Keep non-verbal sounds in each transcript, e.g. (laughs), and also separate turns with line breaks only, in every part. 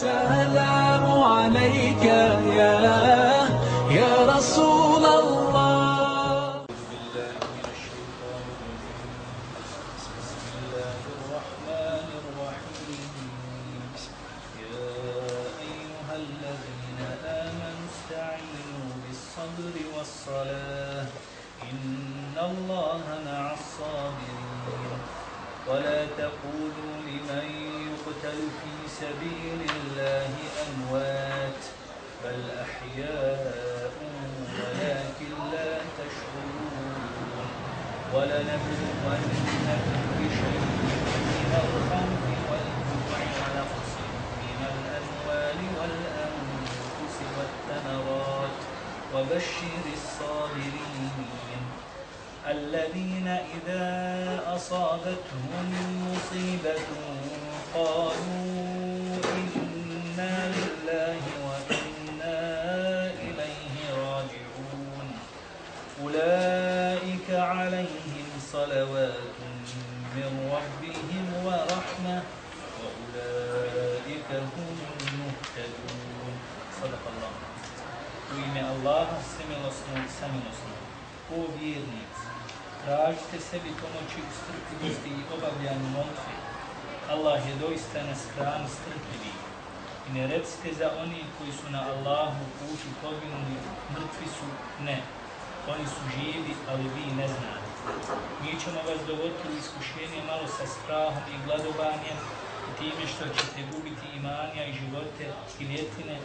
السلام عليك يا يا رسول الله.
بالصبر والصلاة إن الله مع الصابرين. ولا تقولوا لمن يقتل في سبيل بشيء من الخوف والجوع من الأموال والأنفس والثمرات وبشر الصابرين الذين إذا أصابتهم مصيبة قالوا إنا لله وإنا إليه راجعون. أولئك عليهم صلوات من ربهم ورحمة وأولئك هم المهتدون صدق الله U ime Allaha, semilosnog, samilosnog. O vjernici, tražite sebi pomoći u strpljivosti i obavljanju molitve. Allah je doista na strani strpljivi. I ne recite za oni koji su na Allahu putu poginuli, mrtvi su, ne. Oni su živi, ali vi ne znate. Mi ćemo vas dovoditi u iskušenje malo sa strahom i gladovanjem i time što ćete gubiti imanja i živote i ljetine,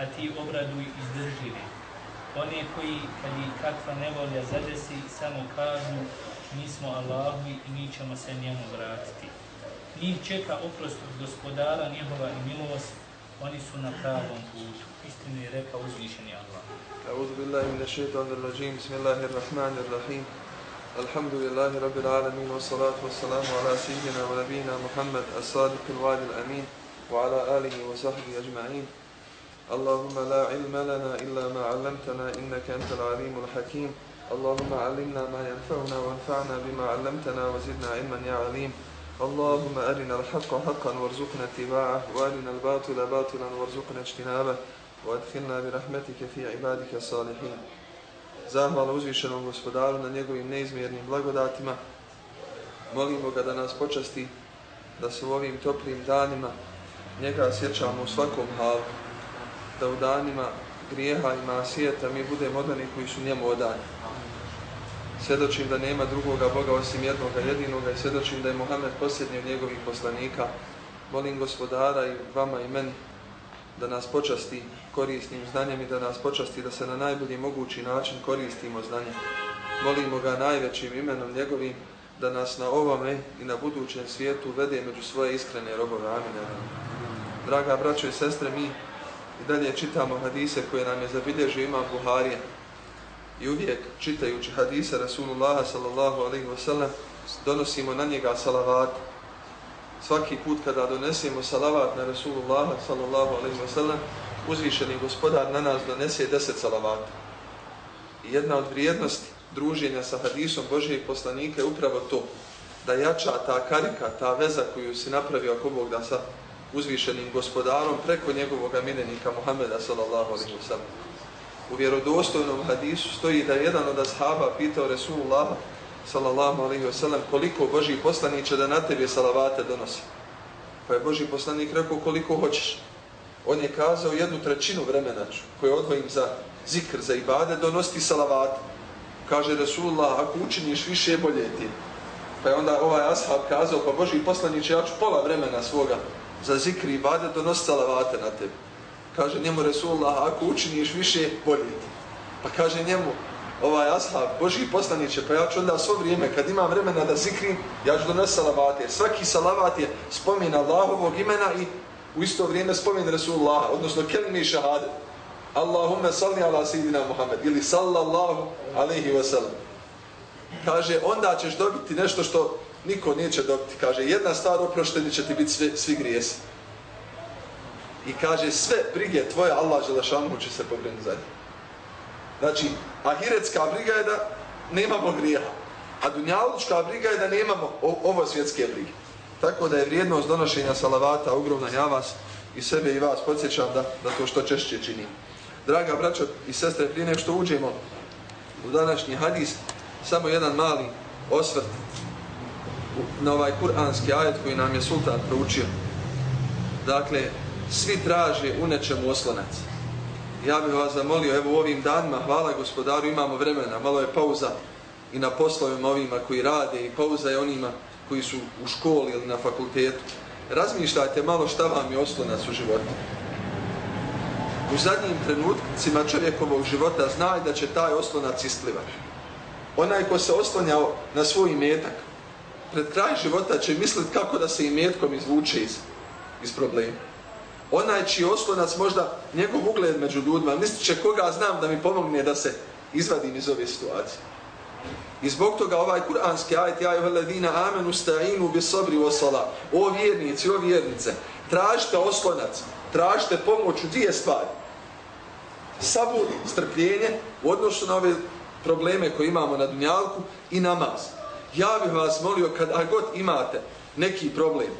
a ti obraduj izdržljivi. One koji, kad i kakva nevolja zadesi, samo kažu mi smo Allahovi i mi ćemo se njemu vratiti. Njih čeka oprost od gospodara, njehova i milost, oni su na pravom putu. Istinu je rekao uzvišeni Allah.
Euzubillahi rajim. bismillahirrahmanirrahim. الحمد لله رب العالمين والصلاة والسلام على سيدنا ونبينا محمد الصادق الوعد الأمين وعلى آله وصحبه أجمعين اللهم لا علم لنا إلا ما علمتنا إنك أنت العليم الحكيم اللهم علمنا ما ينفعنا وانفعنا بما علمتنا وزدنا علما يا عليم اللهم أرنا الحق حقا وارزقنا اتباعه وأرنا الباطل باطلا وارزقنا اجتنابه وادخلنا برحمتك في عبادك الصالحين Zahvala uzvišenom gospodaru na njegovim neizmjernim blagodatima. Molimo ga da nas počasti da se u ovim toplim danima njega sjećamo u svakom halu. Da u danima grijeha i masijeta mi budemo odani koji su njemu odani. Svjedočim da nema drugoga Boga osim jednoga jedinoga i svjedočim da je Mohamed posljednji od njegovih poslanika. Molim gospodara i vama i meni da nas počasti korisnim znanjem i da nas počasti da se na najbolji mogući način koristimo znanjem. Molimo ga najvećim imenom njegovim da nas na ovome i na budućem svijetu vede među svoje iskrene robove. Amin. Draga braćo i sestre, mi i dalje čitamo hadise koje nam je zabilježio imam Buharija. I uvijek čitajući hadise Rasulullaha sallallahu alaihi wasallam donosimo na njega salavat. Svaki put kada donesemo salavat na Rasulullaha sallallahu alaihi wasallam uzvišeni gospodar na nas donese deset salavata. I jedna od vrijednosti druženja sa hadisom Božijeg poslanika je upravo to, da jača ta karika, ta veza koju si napravio ako Bog da sa uzvišenim gospodarom preko njegovog miljenika Muhammeda sallallahu alaihi wa sallam. U vjerodostojnom hadisu stoji da je jedan od ashaba pitao Resulullah sallallahu alaihi wa sallam koliko Božji poslaniće da na tebi salavate donosi. Pa je Božji poslanik rekao koliko hoćeš. On je kazao jednu trećinu vremena ću, koje odvojim za zikr, za ibade, donosti salavat. Kaže Resulullah, ako učiniš više, bolje ti. Pa je onda ovaj ashab kazao, pa Boži poslaniće, ja ću pola vremena svoga za zikr i ibade, donosti salavate na tebi. Kaže njemu Resulullah, ako učiniš više, bolje ti. Pa kaže njemu, ovaj ashab, Boži poslaniće, pa ja ću onda svo vrijeme, kad imam vremena da zikrim, ja ću donositi salavate. Jer svaki salavat je spomin Allahovog imena i u isto vrijeme spomin Rasulullah, odnosno kelmi šahade. Allahumme salli ala sidina Muhammed ili sallallahu alaihi wa sallam. Kaže, onda ćeš dobiti nešto što niko neće dobiti. Kaže, jedna stvar oprošteni će ti biti sve, svi grijesi. I kaže, sve brige tvoje, Allah Želešanu će se pobrinuti za njih. Znači, ahiretska briga je da nemamo grija, A dunjalučka briga je da nemamo ovo svjetske brige. Tako da je vrijednost donošenja salavata ogromna. Ja vas i sebe i vas podsjećam da, da to što češće činim. Draga braćo i sestre, prije nek što uđemo u današnji hadis, samo jedan mali osvrt na ovaj kuranski ajet koji nam je sultan proučio. Dakle, svi traže u nečemu oslonac. Ja bih vas zamolio, evo u ovim danima, hvala gospodaru, imamo vremena, malo je pauza i na poslovima ovima koji rade i pauza je onima koji su u školi ili na fakultetu. Razmišljajte malo šta vam je oslonac u životu. U zadnjim trenutcima čovjekovog života znaj da će taj oslonac isplivati. Onaj ko se oslonjao na svoj imetak, pred kraj života će misliti kako da se imetkom izvuče iz, iz problema. Onaj čiji oslonac možda njegov ugled među ljudima, mislit će koga znam da mi pomogne da se izvadim iz ove situacije. I zbog toga ovaj kuranski ajet ja juhe ledina amenu sta'inu bi sabri wa sala. O vjernici, o vjernice, tražite oslonac, tražite pomoć u dvije stvari. Sabur, strpljenje u odnosu na ove probleme koje imamo na dunjalku i namaz. Ja bih vas molio kada god imate neki problem,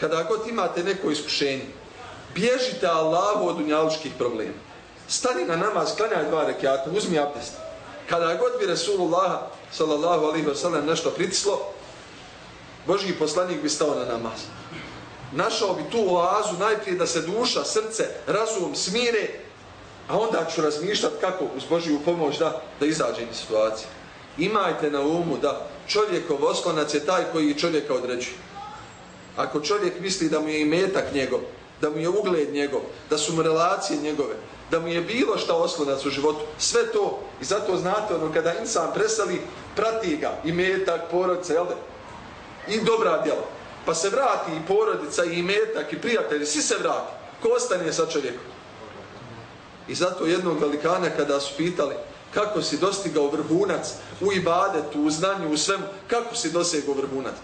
kada god imate neko iskušenje, bježite Allahu od dunjalučkih problema. Stani na namaz, klanjaj dva rekiata, uzmi abdest. Kada god bi Resulullah sallallahu alaihi wa sallam nešto pritislo, Božji poslanik bi stao na namaz. Našao bi tu oazu najprije da se duša, srce, razum smire, a onda ću razmišljati kako uz Božju pomoć da, da izađe iz situacije. Imajte na umu da čovjekov oslonac je taj koji čovjeka određuje. Ako čovjek misli da mu je imetak njegov, da mu je ugled njegov, da su mu relacije njegove, da mu je bilo šta oslonac u životu, sve to, i zato znate, ono, kada insan presali, prati ga, i metak, porodica, jel da? I dobra djela. Pa se vrati i porodica, i metak, i prijatelji, svi se vrati. Ko ostane sa čovjekom? I zato jednog velikana kada su pitali kako si dostigao vrhunac u ibadetu, u znanju, u svemu, kako si dosegao vrhunac?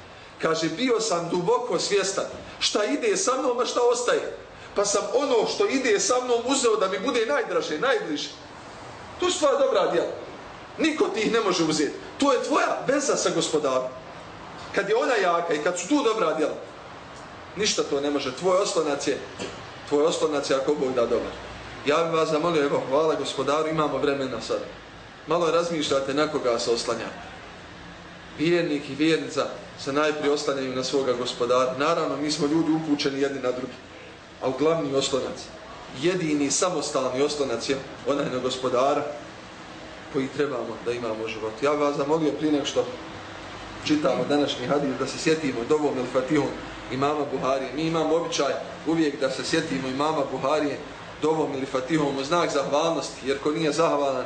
Kaže, bio sam duboko svjestan šta ide sa mnom, a šta ostaje. Pa sam ono što ide sa mnom uzeo da mi bude najdraže, najbliže. To je tvoja dobra djela. Niko ti ih ne može uzeti. To je tvoja veza sa gospodarom. Kad je ona jaka i kad su tu dobra djela, ništa to ne može. Tvoj oslonac je, tvoj oslonac je ako Bog da dobar. Ja bih vas zamolio, evo, hvala gospodaru, imamo vremena sad. Malo razmišljate na koga se oslanjate. Vjernik i vjernica se najprije oslanjaju na svoga gospodara. Naravno, mi smo ljudi upućeni jedni na drugi. ali glavni oslonac, jedini samostalni oslonac je onaj na gospodara koji trebamo da imamo život. Ja vas zamolio prije nek što čitamo današnji hadis da se sjetimo dovom il fatihom imama Buharije. Mi imamo običaj uvijek da se sjetimo imama Buharije dovom ili fatihom u znak zahvalnosti, jer ko nije zahvalan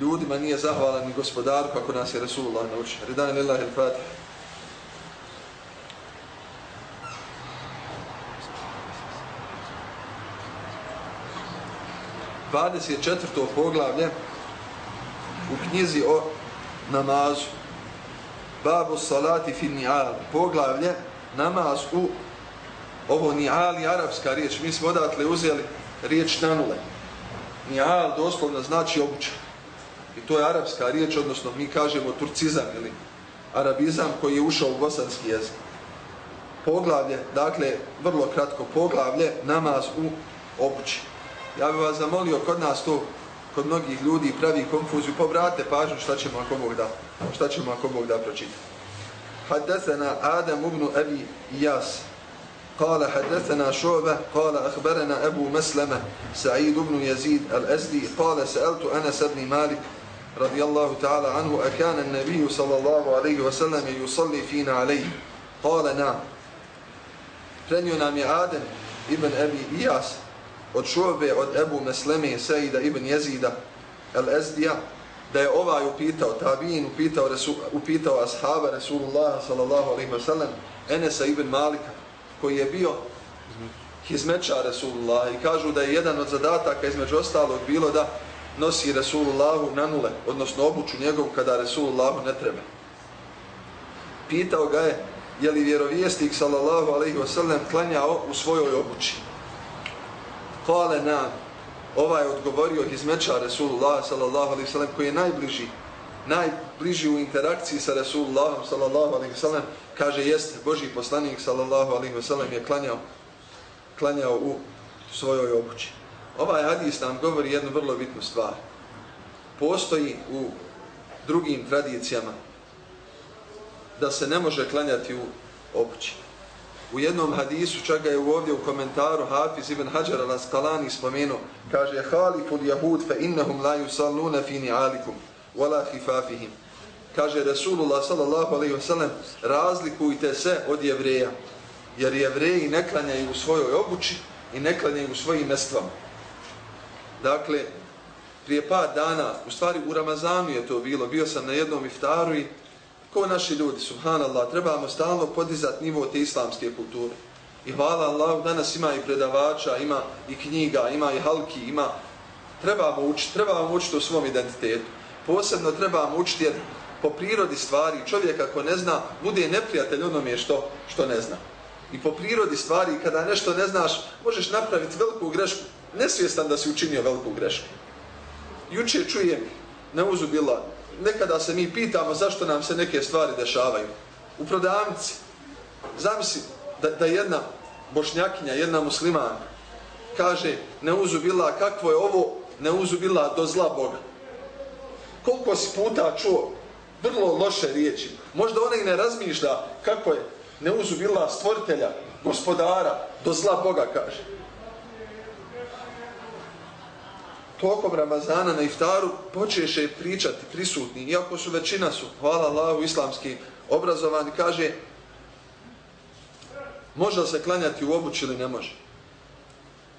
ljudima, nije zahvalan ni gospodaru kako nas je Resulullah naučio. Redan lillahi il-fatih. Dvadeset četvrto poglavlje u knjizi o namazu. Babu salati fi ni'al. Poglavlje namaz u ovo ni'al je arapska riječ. Mi smo odatle uzeli riječ nanule. Ni'al doslovno znači obuća. I to je arapska riječ, odnosno mi kažemo turcizam ili arabizam koji je ušao u bosanski jezik. Poglavlje, dakle, vrlo kratko poglavlje, namaz u obući. Ja bih vas zamolio kod nas to, kod mnogih ljudi pravi konfuziju, pobrate pažnju šta ćemo ako Bog da, šta ćemo ako Bog da pročitati. Haddesena Adam ibn Abi Iyas, قال حدثنا شعبة قال أخبرنا أبو مسلمة سعيد بن يزيد الأزدي قال سألت أنس بن مالك رضي الله تعالى عنه أكان النبي صلى الله عليه وسلم يصلي فينا عليه قال نعم Prenio nam je Adem ibn Abi Iyas od Šobe, od Ebu Mesleme, Sejida ibn Jezida, El Ezdija, da je ovaj upitao, Tabin upitao, upitao ashaba Rasulullah sallallahu alaihi wa sallam, Enesa ibn Malika, koji je bio hizmeća Resulullah i kažu da je jedan od zadataka između ostalog bilo da nosi Rasulullahu na nule, odnosno obuču njegovu kada Rasulullahu ne treba. Pitao ga je, je li vjerovijestnik sallallahu alaihi wasallam klanjao u svojoj obući. Kale nam, ovaj odgovorio hizmeća Resulullah sallallahu alaihi wasallam koji je najbliži, najbliži u interakciji sa Resulullahom sallallahu alaihi wasallam kaže jeste Boži poslanik sallallahu alaihi sallam je klanjao klanjao u svojoj obući. Ovaj hadis nam govori jednu vrlo bitnu stvar. Postoji u drugim tradicijama da se ne može klanjati u obući. U jednom hadisu, čak ga je ovdje u komentaru Hafiz ibn Hajar al-Asqalani spomenuo, kaže Haliful jahud fe innahum la yusalluna fi ni'alikum wala khifafihim. Kaže Rasulullah sallallahu alaihi wa sallam, razlikujte se od jevreja, jer jevreji ne klanjaju u svojoj obući i ne klanjaju u svojim mestvama. Dakle, prije par dana, u stvari u Ramazanu je to bilo, bio sam na jednom iftaru i ko naši ljudi, subhanallah, trebamo stalno podizati nivo te islamske kulture. I hvala Allah, danas ima i predavača, ima i knjiga, ima i halki, ima... Trebamo učiti, trebamo učiti o svom identitetu. Posebno trebamo učiti jer po prirodi stvari čovjek ako ne zna, bude neprijatelj onome što, što ne zna. I po prirodi stvari, kada nešto ne znaš, možeš napraviti veliku grešku, nesvjestan da si učinio veliku grešku. Juče čujem, ne uzubila, nekada se mi pitamo zašto nam se neke stvari dešavaju. U prodavnici, zamisli da, da jedna bošnjakinja, jedna muslimanka, kaže, ne uzubila, kakvo je ovo, ne uzubila do zla Boga. Koliko si puta čuo vrlo loše riječi. Možda ona i ne razmišlja kako je ne uzubila stvoritelja, gospodara, do zla Boga, kaže. Tokom Ramazana na iftaru počeše pričati prisutni, iako su većina su, hvala Allahu, islamski obrazovani, kaže može se klanjati u obući ili ne može.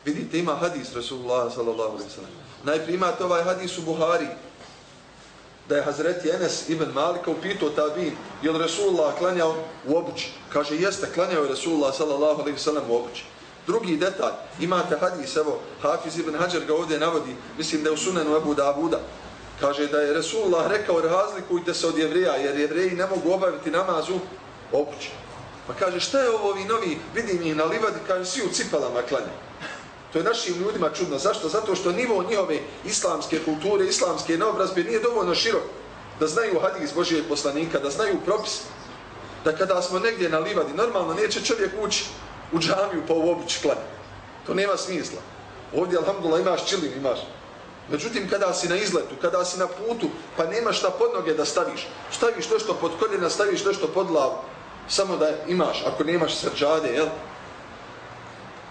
Vidite, ima hadis Rasulullah sallallahu alaihi sallam. Najprije imate ovaj hadis u Buhari, da je Hazreti Enes ibn Malika upitao tabin, je li Rasulullah klanjao u obući? Kaže, jeste, klanjao je Rasulullah sallallahu alaihi sallam u obući. Drugi detalj, imate hadis, evo, Hafiz ibn Hajar ga ovdje navodi, mislim da je u sunenu Abu Davuda, kaže da je Resulullah rekao razlikujte se od jevreja, jer jevreji ne mogu obaviti namazu opući. Pa kaže, šta je ovo ovi novi, vidim ih na livadi, kaže, svi u cipalama klanje. To je našim ljudima čudno. Zašto? Zato što nivo njihove islamske kulture, islamske naobrazbe nije dovoljno širok da znaju hadis Božijeg poslanika, da znaju propis. Da kada smo negdje na livadi, normalno neće čovjek ući u džamiju pa u obič klanja. To nema smisla. Ovdje, alhamdulillah, imaš čilin, imaš. Međutim, kada si na izletu, kada si na putu, pa nemaš šta pod noge da staviš. Staviš nešto pod koljena, staviš nešto pod lavu. Samo da imaš, ako nemaš srđade, jel?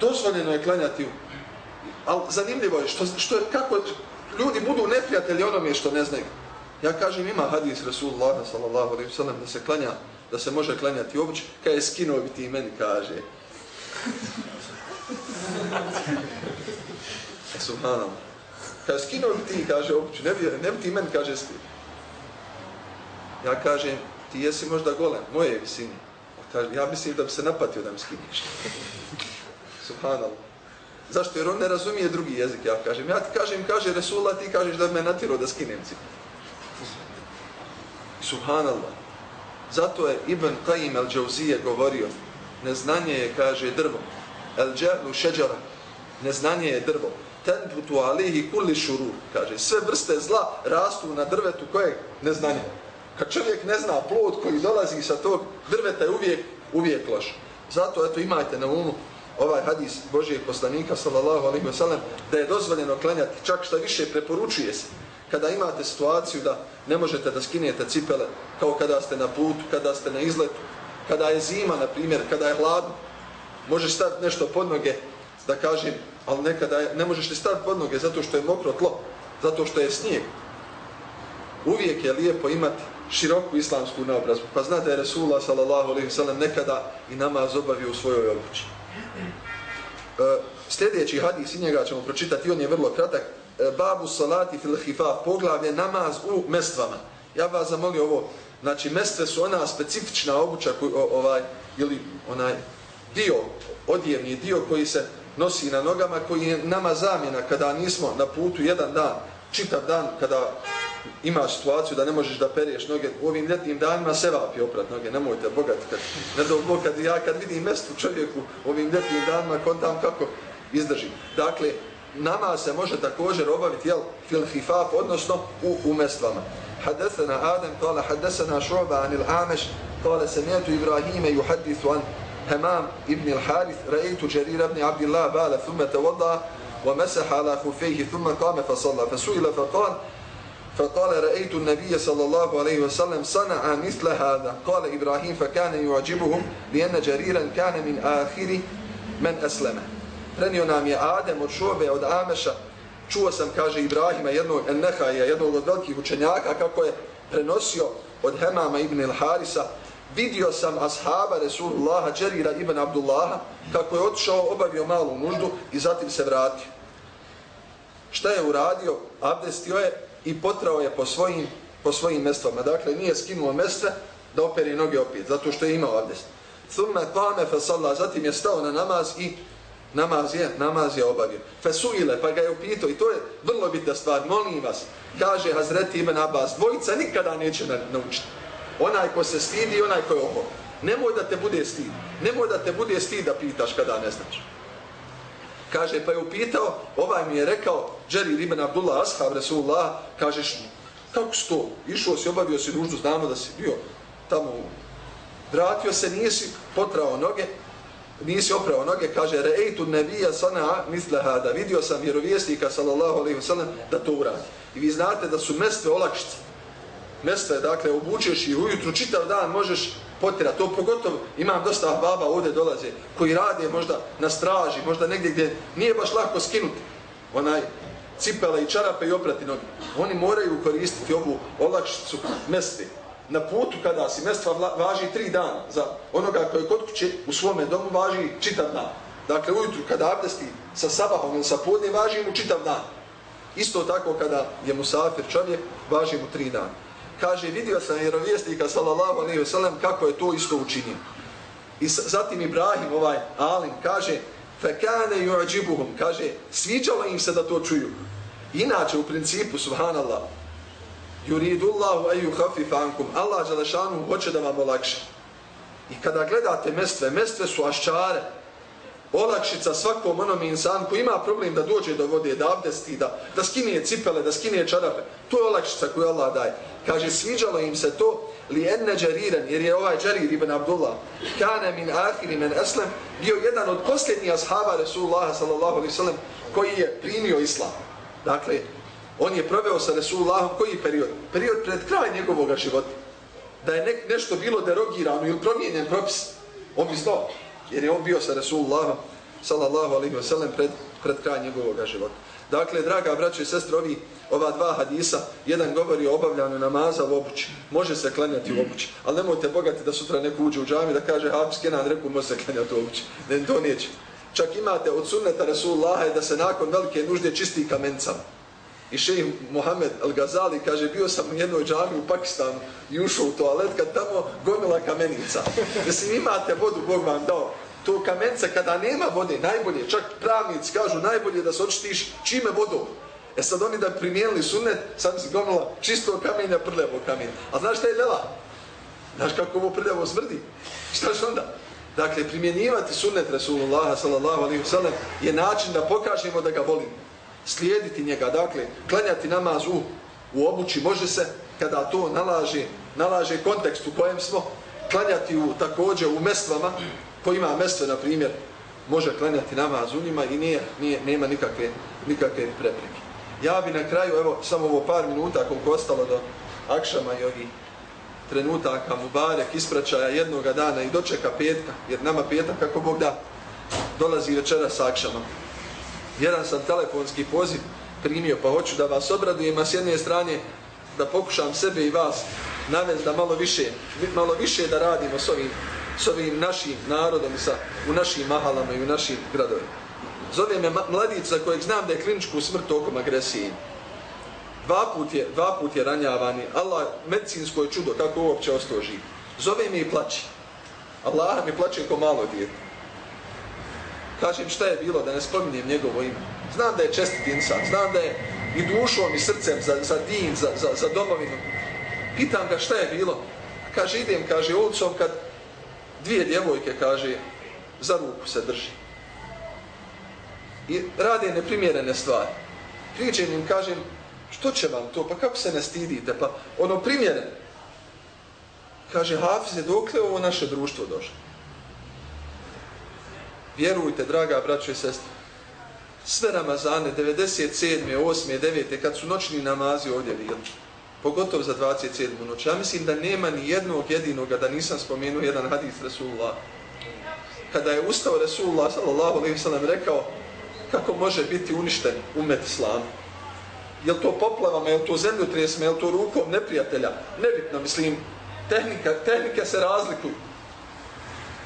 Dozvoljeno je klanjati. Ali zanimljivo je, što, što, kako ljudi budu neprijatelji onome što ne znaju. Ja kažem, ima hadis Rasulullah sallallahu alaihi sallam da se klanja, da se može klanjati obuć, kada je skinuo bi ti meni kaže. (laughs) Subhanallah. Kaže, skinuo bi ti, kaže, obuću, ne bi, ne bi ti meni, kaže, skinuo. Ja kažem, ti jesi možda golem, moje visine. Kaže, ja mislim da bi se napatio da mi skiniš. (laughs) Subhanallah. Zašto? Jer on ne razumije drugi jezik, ja kažem. Ja ti kažem, kaže Resulullah, ti kažeš da me natirao da skinem ci. Subhanallah. Zato je Ibn Qayyim al-đauzije govorio, neznanje je, kaže, drvo. El džahlu šeđara, neznanje je drvo. Tenbutu alihi kulli šuru, kaže, sve vrste zla rastu na drvetu kojeg neznanje. Kad čovjek ne zna plod koji dolazi sa tog drveta je uvijek, uvijek loš. Zato, eto, imajte na umu ovaj hadis Božijeg poslanika, sallallahu alaihi wasallam, da je dozvoljeno klanjati, čak što više preporučuje se. Kada imate situaciju da ne možete da skinete cipele, kao kada ste na putu, kada ste na izletu, kada je zima, na primjer, kada je hladno, možeš staviti nešto pod noge, da kažem, ali nekada je, ne možeš li staviti pod noge zato što je mokro tlo, zato što je snijeg. Uvijek je lijepo imati široku islamsku naobrazbu. Pa znate je Resulullah sallallahu alaihi sallam nekada i namaz obavio u svojoj obući. E, sljedeći hadis i njega ćemo pročitati, on je vrlo kratak. E, babu salati fil hifaf, poglavlje namaz u mestvama. Ja vas zamolio ovo, Znači, mestve su ona specifična obuća, koji, ovaj, ili onaj dio, odjevni dio koji se nosi na nogama, koji je nama zamjena kada nismo na putu jedan dan, čitav dan, kada ima situaciju da ne možeš da pereš noge, u ovim ljetnim danima se vapi oprat noge, nemojte bogat, kad, ne do Bog, kad ja kad vidim mestu čovjeku u ovim ljetnim danima, kontam kako izdrži. Dakle, nama se može također obaviti, jel, fil hifaf, odnosno u, u mestvama. حدثنا آدم قال حدثنا شعبة عن الأعمش قال سمعت إبراهيم يحدث عن همام ابن الحارث. رأيت جرير بن عبد الله بال ثم توضأ ومسح على خفيه ثم قام فصلى. فسئل فقال فقال رأيت النبي صلى الله عليه وسلم صنع مثل هذا. قال إبراهيم فكان يعجبهم لأن جريرا كان من آخر من أسلم prenio nam je Adem od Šobe, od Ameša. Čuo sam, kaže Ibrahima, jednog Ennehaja, jednog od velikih učenjaka, kako je prenosio od Hemama ibn il-Harisa. Vidio sam ashaba Resulullaha, Đerira ibn Abdullaha, kako je otišao, obavio malu nuždu i zatim se vratio. Šta je uradio? Abdestio je i potrao je po svojim, po svojim mestvama. Dakle, nije skinuo mestve da operi noge opet, zato što je imao abdest. Thumme kame fe sallah, zatim je stao na namaz i namaz je, namaz je obavio. Fesuile, pa ga je upitao, i to je vrlo bitna stvar, molim vas, kaže Hazreti Ibn Abbas, dvojica nikada neće naučiti. Onaj ko se stidi i onaj ko je oko. Nemoj da te bude stid. Nemoj da te bude stid da pitaš kada ne znaš. Kaže, pa je upitao, ovaj mi je rekao, Džeri Ibn Abdullah, ashab Resulullah, kažeš, kako si to? Išao si, obavio si nuždu, znamo da si bio tamo, vratio se, nisi potrao noge, nisi oprao noge, kaže, Re'eitu nebija sana misle hada, vidio sam vjerovjesnika, sallallahu alaihi wasallam, da to uradi. I vi znate da su mestve olakšice. Mestve, dakle, obučeš i ujutru čitav dan možeš potjerati. To pogotovo, imam dosta baba ovdje dolaze, koji rade možda na straži, možda negdje gdje nije baš lako skinuti onaj cipela i čarape i oprati noge. Oni moraju koristiti ovu olakšicu mestve na putu kada si mestva važi tri dana za onoga koji je kod kuće u svome domu važi čitav dan. Dakle, ujutru kada abdesti sa sabahom ili sa podne važi mu čitav dan. Isto tako kada je musafir čovjek, važi mu tri dana. Kaže, vidio sam vjerovjesnika sallallahu alaihi wa kako je to isto učinio. I zatim Ibrahim, ovaj Alim, kaže, fekane ju'ađibuhum, kaže, sviđalo im se da to čuju. Inače, u principu, subhanallah, yuridu Allahu an yukhaffifa ankum. Allah dželešanu hoće da vam olakša. I kada gledate mestve, mestve su aščare. Olakšica svakom onom insan koji ima problem da dođe do vode, da abdesti, da, da skine cipele, da skine čarape. To je olakšica koju Allah daje. Kaže, sviđalo im se to li enne džariren, jer je ovaj džarir ibn Abdullah, kane min ahiri men eslem, bio jedan od posljednjih ashaba Resulullah sallallahu alaihi sallam, koji je primio islam. Dakle, On je proveo sa Resulullahom koji period? Period pred kraj njegovog života. Da je ne, nešto bilo derogirano ili promijenjen propis, on bi znao. Jer je on bio sa Resulullahom, sallallahu alaihi wa sallam, pred, pred kraj njegovog života. Dakle, draga braće i sestre, ovi, ova dva hadisa, jedan govori o obavljanju namaza u obući. Može se klanjati u obući. Ali nemojte bogati da sutra neko uđe u džami da kaže Habs Kenan reku može se klanjati u obući. Ne, to neće. Čak imate od sunneta Resulullaha da se nakon velike nužde čisti kamencama. I šejh Mohamed Al-Ghazali kaže, bio sam u jednoj džami u Pakistanu i ušao u toalet kad tamo gomila kamenica. Mislim, imate vodu, Bog vam dao. To kamenca kada nema vode, najbolje, čak pravnici kažu, najbolje da se očitiš čime vodom. E sad oni da primijenili sunet, sad se gomila čisto kamenja, prljevo kamenja. A znaš šta je lela? Znaš kako ovo prljevo smrdi? Šta što onda? Dakle, primjenjivati sunnet Rasulullah sallallahu alaihi wasallam je način da pokažemo da ga volimo slijediti njega, dakle, klanjati namaz u, u obući, može se, kada to nalaže, nalaže kontekst u kojem smo, klanjati u, također u mestvama, ko ima mestve, na primjer, može klanjati namaz u njima i nije, nije, nema nikakve, nikakve prepreke. Ja bi na kraju, evo, samo ovo par minuta, koliko ostalo do akšama i ovih trenutaka Mubarek ispraćaja jednoga dana i dočeka petka, jer nama petak, kako Bog da, dolazi večera sa akšama jedan sam telefonski poziv primio, pa hoću da vas obradujem, a s jedne strane da pokušam sebe i vas navest da malo više, malo više da radimo s ovim, s ovim našim narodom sa, u našim mahalama i u našim gradovima. Zove me mladica kojeg znam da je kliničku smrt tokom agresije. Dva put je, dva put je ranjavani. Allah, medicinsko je čudo kako uopće ostao živ. Zove me i plaći. Allah mi plaće ko malo djete kažem šta je bilo, da ne spominjem njegovo ime. Znam da je čestit insan, znam da je i dušom i srcem za, za din, za, za, za domovinu. Pitam ga šta je bilo. Kaže, idem, kaže, ulicom kad dvije djevojke, kaže, za ruku se drži. I rade neprimjerene stvari. Pričem im, kažem, što će vam to, pa kako se ne stidite, pa ono primjereno. Kaže, Hafiz dokle ovo naše društvo došlo? Vjerujte, draga braćo i sestre, sve Ramazane, 97. 8. 9. kad su noćni namazi ovdje bili, pogotovo za 27. noć, ja mislim da nema ni jednog jedinoga da nisam spomenuo jedan hadis Resulullah. Kada je ustao Resulullah sallallahu rekao kako može biti uništen umet islamu. Je to poplavama, je li to zemljotresima, je li to rukom neprijatelja? Nebitno, mislim, tehnika, tehnike se razlikuju.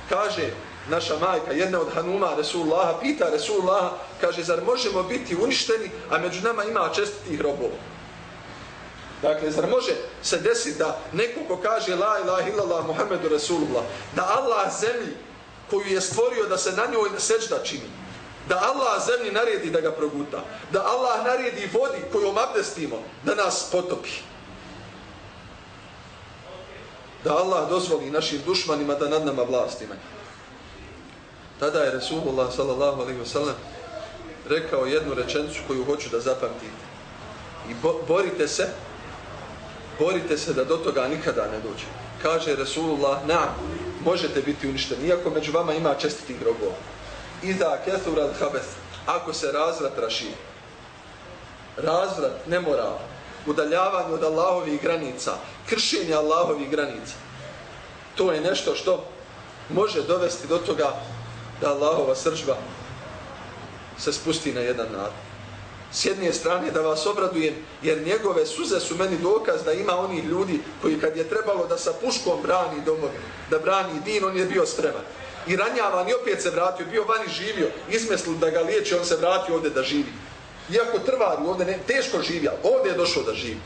Kaže naša majka, jedna od Hanuma Resulullaha, pita Resulullaha, kaže, zar možemo biti uništeni, a među nama ima čestitih robova? Dakle, zar može se desiti da neko ko kaže la ilaha illallah Muhammedu Rasulullah, da Allah zemlji koju je stvorio da se na njoj seđda čini, da Allah zemlji naredi da ga proguta, da Allah naredi vodi kojom abdestimo da nas potopi. Da Allah dozvoli našim dušmanima da nad nama vlastima. Tada je Resulullah sallallahu alaihi wasallam rekao jednu rečenicu koju hoću da zapamtite. I bo borite se, borite se da do toga nikada ne dođe. Kaže Resulullah, na, možete biti uništeni, iako među vama ima čestitih grobova. Iza kethurad habes, ako se razvrat raši, razvrat, nemoral, udaljavanje od Allahovih granica, kršenje Allahovih granica, to je nešto što može dovesti do toga da Allahova sržba se spusti na jedan narod. S jedne strane da vas obradujem, jer njegove suze su meni dokaz da ima onih ljudi koji kad je trebalo da sa puškom brani domove, da brani din, on je bio spreman. I ranjavan i opet se vratio, bio vani živio, izmeslu da ga liječi, on se vratio ovdje da živi. Iako trvari ovdje ne, teško živio, ovdje je došao da živi.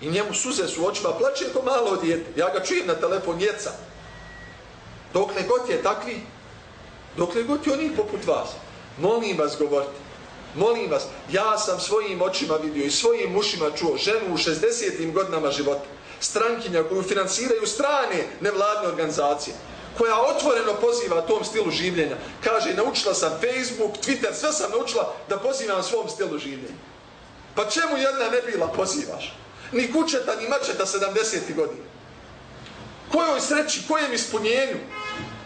I njemu suze su očima, plaće ko malo djete. Ja ga čujem na telefon, djeca. Dokle god je takvi, dokle god je onih poput vas, molim vas govorite. Molim vas, ja sam svojim očima vidio i svojim ušima čuo ženu u 60. godinama života, strankinja koju finansiraju strane nevladne organizacije, koja otvoreno poziva tom stilu življenja. Kaže, naučila sam Facebook, Twitter, sve sam naučila da pozivam svom stilu življenja. Pa čemu jedna ne bila pozivaš? Ni kućeta, ni mačeta 70. godina. Kojoj sreći, kojem ispunjenju?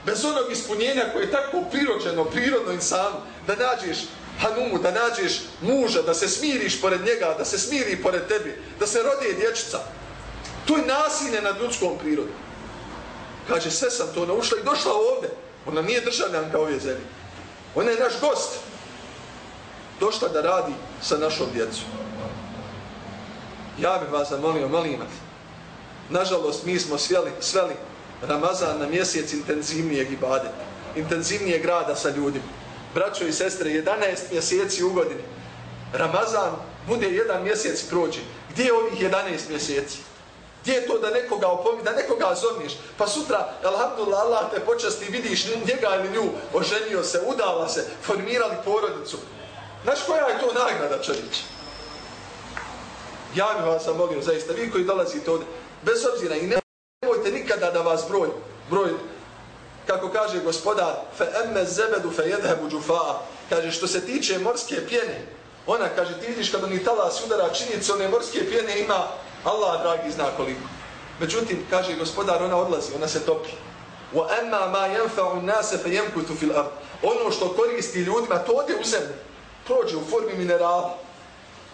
Bez onog ispunjenja koje je tako priročeno, prirodno insanu, da nađeš hanumu, da nađeš muža, da se smiriš pored njega, da se smiri pored tebi, da se rodi dječica. To je nasilje nad ljudskom prirodom. Kaže, sve sam to naušla i došla ovde. Ona nije državljanka ove zemlje. Ona je naš gost. Došla da radi sa našom djecom. Ja bih vas zamolio, molim vas. Nažalost, mi smo sveli, sveli Ramazan na mjesec intenzivnijeg ibadeta. Intenzivnijeg rada sa ljudima braćo i sestre, 11 mjeseci u godini. Ramazan bude jedan mjesec prođe. Gdje je ovih 11 mjeseci? Gdje je to da nekoga opomi, da nekoga zovniš? Pa sutra, alhamdulillah, Allah te počasti, vidiš njega ili nju, oženio se, udala se, formirali porodicu. Znaš koja je to nagrada, čovječ? Ja bih vas zamolio, zaista, vi koji dolazite ovdje, bez obzira i ne nikada da vas broj, broj kako kaže gospodar fe emme zebedu fe jedhebu džufa kaže što se tiče morske pjene ona kaže ti vidiš kad oni talas udara činjenice one morske pjene ima Allah dragi zna koliko. Međutim kaže gospodar ona odlazi ona se topi. Wa emma ma yanfa'u nase fe yamkutu fil ard. Ono što koristi ljudima to ode u zemlju. Prođe u formi minerala.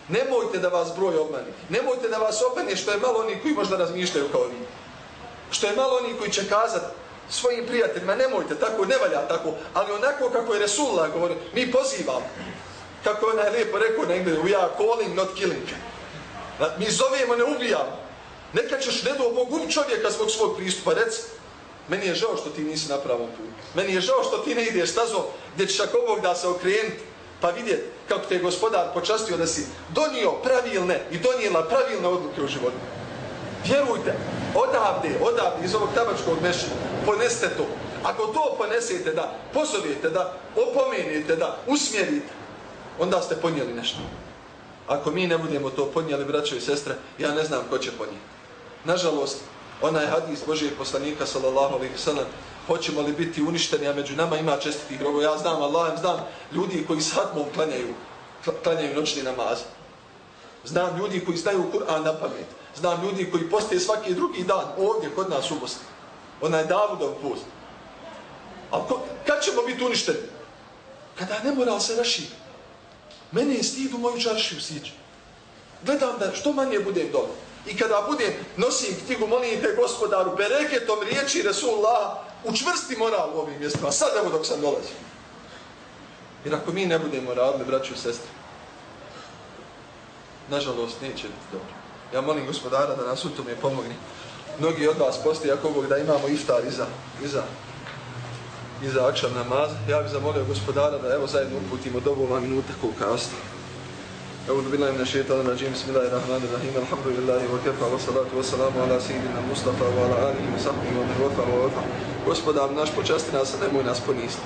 Nemojte da vas broj obmani. Nemojte da vas obmani što je malo oni koji možda razmišljaju kao vi što je malo oni koji će kazati svojim prijateljima, nemojte tako, ne valja tako, ali onako kako je Resulullah govorio, mi pozivamo. Kako ona je lijepo rekao na englesku, we are calling, not killing. Mi zovemo, ne ubijamo. Nekad ćeš, ne do Bog, ubi čovjeka zbog svog pristupa, reci, meni je žao što ti nisi na pravom putu. Meni je žao što ti ne ideš stazom gdje ćeš ako Bog da se okrenuti, pa vidjet kako te je gospodar počastio da si donio pravilne i donijela pravilne odluke u životu. Vjerujte, odavde, odavde iz ovog tabačkog meša, poneste to. Ako to ponesete da pozovete, da opomenete, da usmjerite, onda ste ponijeli nešto. Ako mi ne budemo to ponijeli, braćo i sestre, ja ne znam ko će ponijeti. Nažalost, onaj hadis Božijeg poslanika, sallallahu alaihi sallam, hoćemo li biti uništeni, a među nama ima čestitih grobo. Ja znam, Allahom znam, ljudi koji s hatmom klanjaju, klanjaju noćni namaz. Znam ljudi koji znaju Kur'an na pamet. Znam ljudi koji postaje svaki drugi dan ovdje kod nas u Bosni. Ona je Davudov post. Ali ko, kad ćemo biti uništeni? Kada ne moral se raširi. Mene je stid u moju čaršiju siđu. Gledam da što manje budem dobro. I kada budem, nosim knjigu, molim te gospodaru, bereketom riječi Resulullah, učvrsti moral u ovim mjestima. Sad evo dok sam dolazio. Jer ako mi ne budemo radili, braću i sestri, nažalost, neće biti dobro. Ja molim gospodara da nas u tome pomogne. Mnogi od vas postoji, ako Bog da imamo iftar iza, iza, iza akšam namaz, ja bih zamolio gospodara da evo zajedno uputimo dovoljna minuta koliko ostalo. أعوذ بالله من الشيطان الرجيم بسم الله الرحمن الرحيم الحمد لله وكفى والصلاة والسلام على سيدنا المصطفى وعلى آله وصحبه ومن وفى ووفى Gospodar naš počasti nas, nemoj nas poniziti.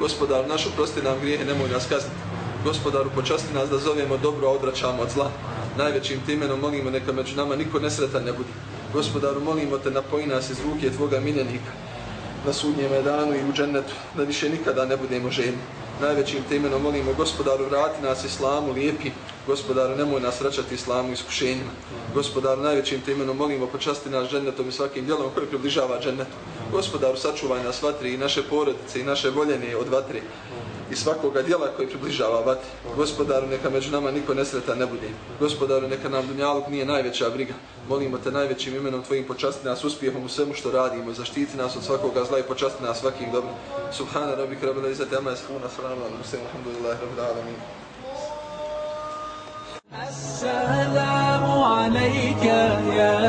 Gospodar naš oprosti nam grijehe, nemoj nas kazniti. Gospodaru počasti nas da zovemo dobro, a odvraćamo od zla. Najvećim timenom molimo neka među nama niko nesretan ne bude. Gospodaru molimo te napoji nas iz ruke tvoga miljenika na sudnjem danu i u džennetu, da više nikada ne budemo ženi najvećim temenom molimo gospodaru vrati nas islamu lijepi. Gospodaru nemoj nas vraćati islamu iskušenjima. Gospodaru najvećim temenom molimo počasti nas džennetom i svakim djelom koje približava džennetu gospodaru sačuvaj nas vatri i naše porodice i naše voljene od vatri i svakoga dijela koji približava vatri. Gospodaru, neka među nama niko nesretan ne bude. Gospodaru, neka nam dunjalog nije najveća briga. Molimo te najvećim imenom Tvojim počasti nas uspjehom u svemu što radimo i zaštiti nas od svakoga zla i počasti nas svakim dobrom. Subhana rabbika rabbil izzati amma yasifun. Assalamu alaikum. Alhamdulillahi rabbil alamin.
السلام عليك يا